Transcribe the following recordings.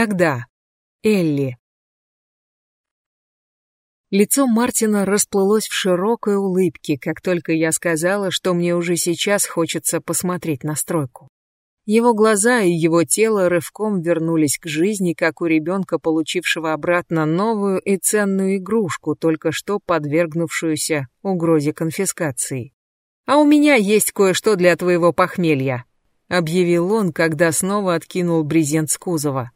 Тогда. Элли. Лицо Мартина расплылось в широкой улыбке, как только я сказала, что мне уже сейчас хочется посмотреть на стройку. Его глаза и его тело рывком вернулись к жизни, как у ребенка, получившего обратно новую и ценную игрушку, только что подвергнувшуюся угрозе конфискации. «А у меня есть кое-что для твоего похмелья», — объявил он, когда снова откинул брезент с кузова.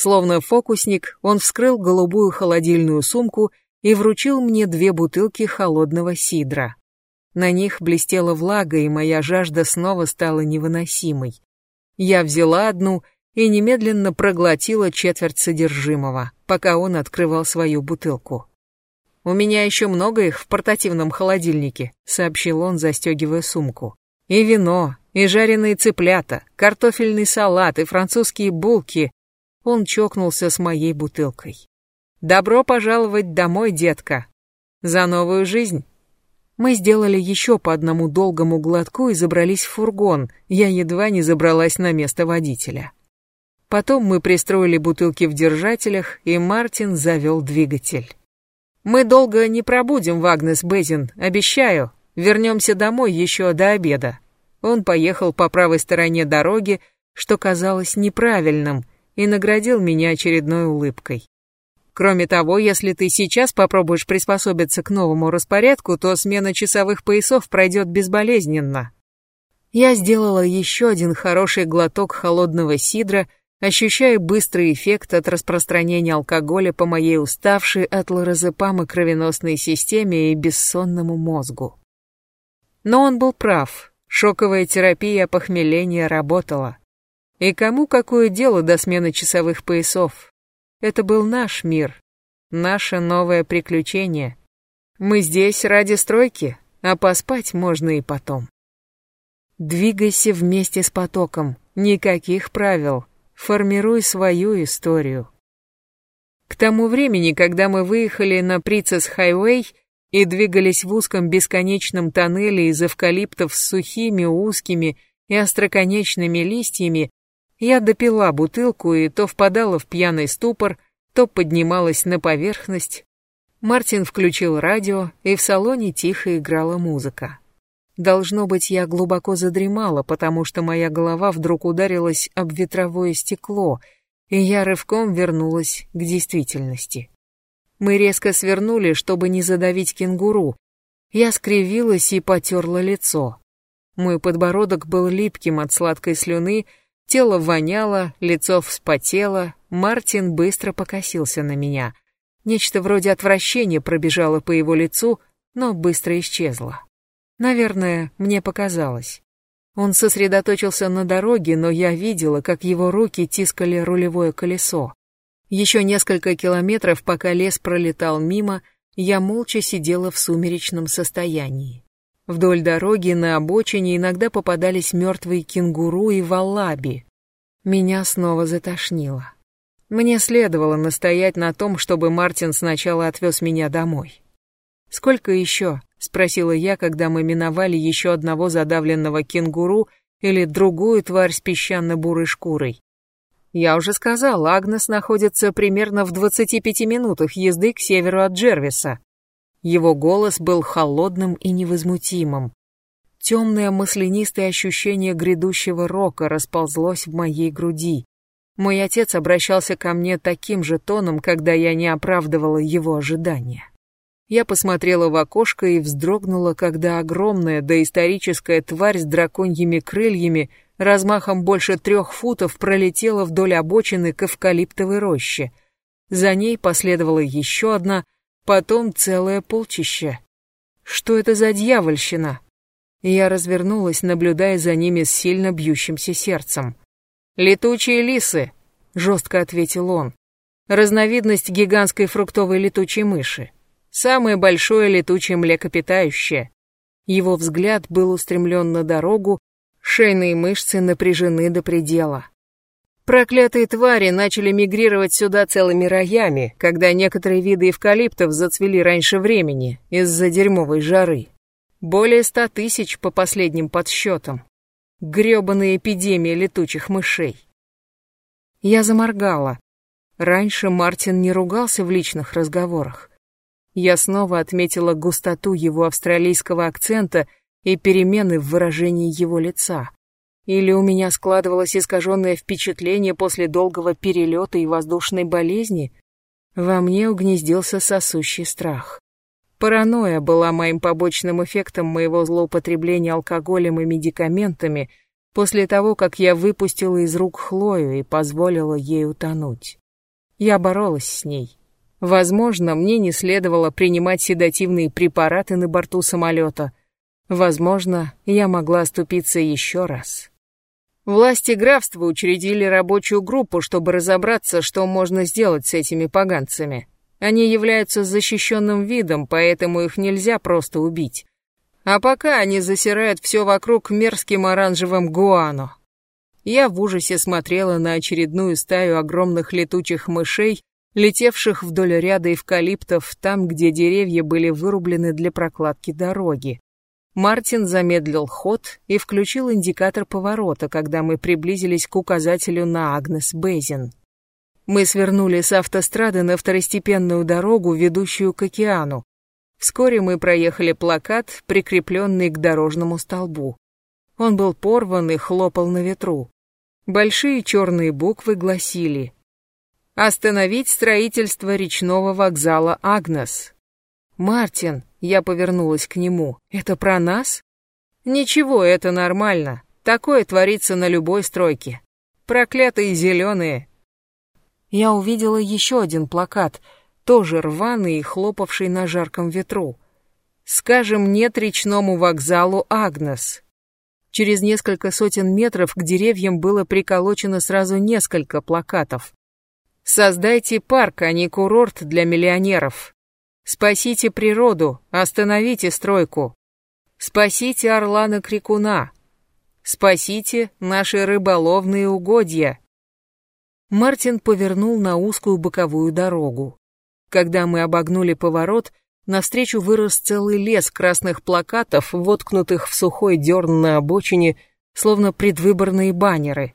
Словно фокусник, он вскрыл голубую холодильную сумку и вручил мне две бутылки холодного сидра. На них блестела влага, и моя жажда снова стала невыносимой. Я взяла одну и немедленно проглотила четверть содержимого, пока он открывал свою бутылку. «У меня еще много их в портативном холодильнике», — сообщил он, застегивая сумку. «И вино, и жареные цыплята, картофельный салат, и французские булки». Он чокнулся с моей бутылкой. Добро пожаловать домой, детка. За новую жизнь. Мы сделали еще по одному долгому глотку и забрались в фургон. Я едва не забралась на место водителя. Потом мы пристроили бутылки в держателях, и Мартин завел двигатель. Мы долго не пробудем в Агнес Безин, обещаю. Вернемся домой еще до обеда. Он поехал по правой стороне дороги, что казалось неправильным, и наградил меня очередной улыбкой. Кроме того, если ты сейчас попробуешь приспособиться к новому распорядку, то смена часовых поясов пройдет безболезненно. Я сделала еще один хороший глоток холодного сидра, ощущая быстрый эффект от распространения алкоголя по моей уставшей от лоразепама кровеносной системе и бессонному мозгу. Но он был прав. Шоковая терапия похмеления работала. И кому какое дело до смены часовых поясов? Это был наш мир, наше новое приключение. Мы здесь ради стройки, а поспать можно и потом. Двигайся вместе с потоком, никаких правил, формируй свою историю. К тому времени, когда мы выехали на Прицес Хайвей и двигались в узком бесконечном тоннеле из эвкалиптов с сухими, узкими и остроконечными листьями, я допила бутылку и то впадала в пьяный ступор, то поднималась на поверхность. Мартин включил радио, и в салоне тихо играла музыка. Должно быть, я глубоко задремала, потому что моя голова вдруг ударилась об ветровое стекло, и я рывком вернулась к действительности. Мы резко свернули, чтобы не задавить кенгуру. Я скривилась и потерла лицо. Мой подбородок был липким от сладкой слюны, Тело воняло, лицо вспотело, Мартин быстро покосился на меня. Нечто вроде отвращения пробежало по его лицу, но быстро исчезло. Наверное, мне показалось. Он сосредоточился на дороге, но я видела, как его руки тискали рулевое колесо. Еще несколько километров, пока лес пролетал мимо, я молча сидела в сумеречном состоянии. Вдоль дороги на обочине иногда попадались мертвые кенгуру и валаби. Меня снова затошнило. Мне следовало настоять на том, чтобы Мартин сначала отвез меня домой. «Сколько еще?» — спросила я, когда мы миновали еще одного задавленного кенгуру или другую тварь с песчано-бурой шкурой. Я уже сказал, Агнес находится примерно в 25 минутах езды к северу от Джервиса. Его голос был холодным и невозмутимым. Темное маслянистое ощущение грядущего рока расползлось в моей груди. Мой отец обращался ко мне таким же тоном, когда я не оправдывала его ожидания. Я посмотрела в окошко и вздрогнула, когда огромная доисторическая тварь с драконьими крыльями размахом больше трех футов пролетела вдоль обочины к эвкалиптовой роще. За ней последовала еще одна — потом целое полчище. Что это за дьявольщина? Я развернулась, наблюдая за ними с сильно бьющимся сердцем. «Летучие лисы», — жестко ответил он. «Разновидность гигантской фруктовой летучей мыши. Самое большое летучее млекопитающее». Его взгляд был устремлен на дорогу, шейные мышцы напряжены до предела. Проклятые твари начали мигрировать сюда целыми роями, когда некоторые виды эвкалиптов зацвели раньше времени из-за дерьмовой жары. Более ста тысяч по последним подсчетам. Грёбаная эпидемия летучих мышей. Я заморгала. Раньше Мартин не ругался в личных разговорах. Я снова отметила густоту его австралийского акцента и перемены в выражении его лица. Или у меня складывалось искаженное впечатление после долгого перелета и воздушной болезни? Во мне угнездился сосущий страх. Паранойя была моим побочным эффектом моего злоупотребления алкоголем и медикаментами после того, как я выпустила из рук Хлою и позволила ей утонуть. Я боролась с ней. Возможно, мне не следовало принимать седативные препараты на борту самолета. Возможно, я могла оступиться еще раз. Власти графства учредили рабочую группу, чтобы разобраться, что можно сделать с этими поганцами. Они являются защищенным видом, поэтому их нельзя просто убить. А пока они засирают все вокруг мерзким оранжевым гуано. Я в ужасе смотрела на очередную стаю огромных летучих мышей, летевших вдоль ряда эвкалиптов там, где деревья были вырублены для прокладки дороги. Мартин замедлил ход и включил индикатор поворота, когда мы приблизились к указателю на Агнес Бейзин. Мы свернули с автострады на второстепенную дорогу, ведущую к океану. Вскоре мы проехали плакат, прикрепленный к дорожному столбу. Он был порван и хлопал на ветру. Большие черные буквы гласили Остановить строительство речного вокзала Агнес. Мартин, я повернулась к нему. Это про нас? Ничего, это нормально. Такое творится на любой стройке. Проклятые зеленые. Я увидела еще один плакат, тоже рваный и хлопавший на жарком ветру. Скажем нет речному вокзалу Агнес. Через несколько сотен метров к деревьям было приколочено сразу несколько плакатов. Создайте парк, а не курорт для миллионеров. Спасите природу, остановите стройку. Спасите Орлана Крикуна. Спасите наши рыболовные угодья. Мартин повернул на узкую боковую дорогу. Когда мы обогнули поворот, навстречу вырос целый лес красных плакатов, воткнутых в сухой дерн на обочине, словно предвыборные баннеры.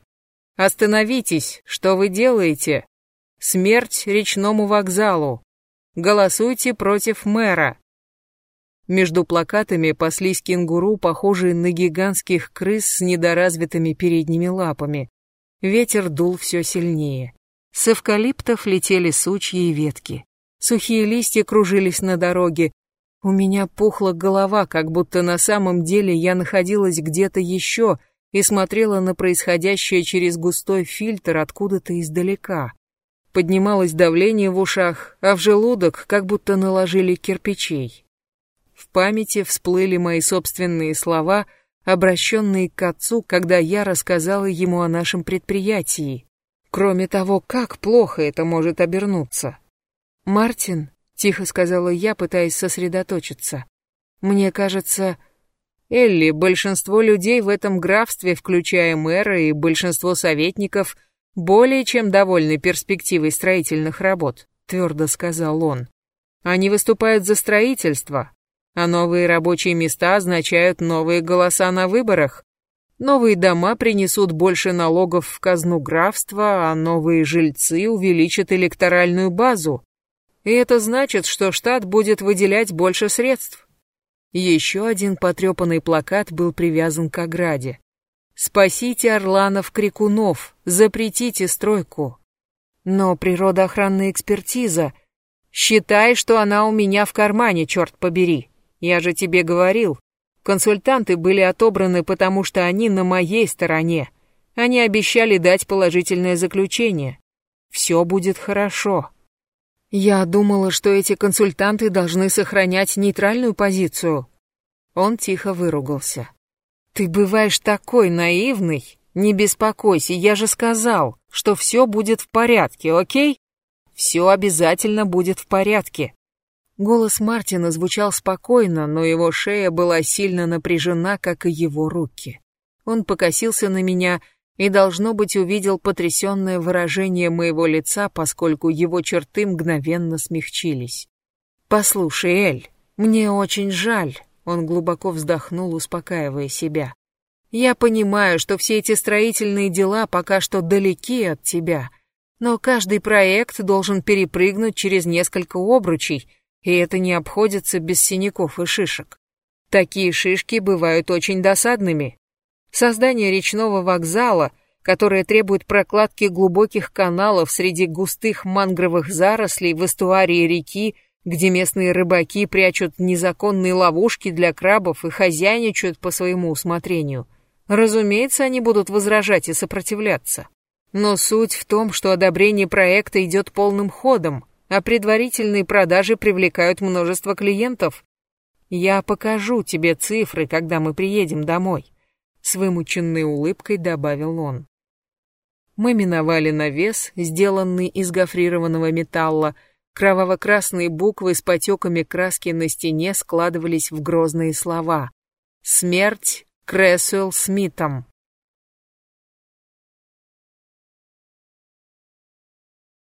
«Остановитесь! Что вы делаете? Смерть речному вокзалу. Голосуйте против мэра. Между плакатами паслись кенгуру, похожие на гигантских крыс с недоразвитыми передними лапами. Ветер дул все сильнее. С эвкалиптов летели сучья и ветки. Сухие листья кружились на дороге. У меня пухла голова, как будто на самом деле я находилась где-то еще и смотрела на происходящее через густой фильтр откуда-то издалека поднималось давление в ушах, а в желудок как будто наложили кирпичей. В памяти всплыли мои собственные слова, обращенные к отцу, когда я рассказала ему о нашем предприятии. Кроме того, как плохо это может обернуться. «Мартин», — тихо сказала я, пытаясь сосредоточиться, — «мне кажется...» Элли, большинство людей в этом графстве, включая мэра и большинство советников — более чем довольны перспективой строительных работ, твердо сказал он. Они выступают за строительство, а новые рабочие места означают новые голоса на выборах. Новые дома принесут больше налогов в казну графства, а новые жильцы увеличат электоральную базу. И это значит, что штат будет выделять больше средств. Еще один потрепанный плакат был привязан к ограде. Спасите орланов-крикунов, запретите стройку. Но природоохранная экспертиза... Считай, что она у меня в кармане, черт побери. Я же тебе говорил. Консультанты были отобраны, потому что они на моей стороне. Они обещали дать положительное заключение. Все будет хорошо. Я думала, что эти консультанты должны сохранять нейтральную позицию. Он тихо выругался. «Ты бываешь такой наивный. Не беспокойся, я же сказал, что все будет в порядке, окей? Все обязательно будет в порядке». Голос Мартина звучал спокойно, но его шея была сильно напряжена, как и его руки. Он покосился на меня и, должно быть, увидел потрясенное выражение моего лица, поскольку его черты мгновенно смягчились. «Послушай, Эль, мне очень жаль, он глубоко вздохнул, успокаивая себя. «Я понимаю, что все эти строительные дела пока что далеки от тебя, Но каждый проект должен перепрыгнуть через несколько обручей, и это не обходится без синяков и шишек. Такие шишки бывают очень досадными. Создание речного вокзала, которое требует прокладки глубоких каналов среди густых мангровых зарослей в эстуарии реки, где местные рыбаки прячут незаконные ловушки для крабов и хозяйничают по своему усмотрению. Разумеется, они будут возражать и сопротивляться. Но суть в том, что одобрение проекта идет полным ходом, а предварительные продажи привлекают множество клиентов. Я покажу тебе цифры, когда мы приедем домой, с вымученной улыбкой добавил он. Мы миновали навес, сделанный из гофрированного металла, Кроваво-красные буквы с потеками краски на стене складывались в грозные слова. «Смерть Крэсуэлл Смитом».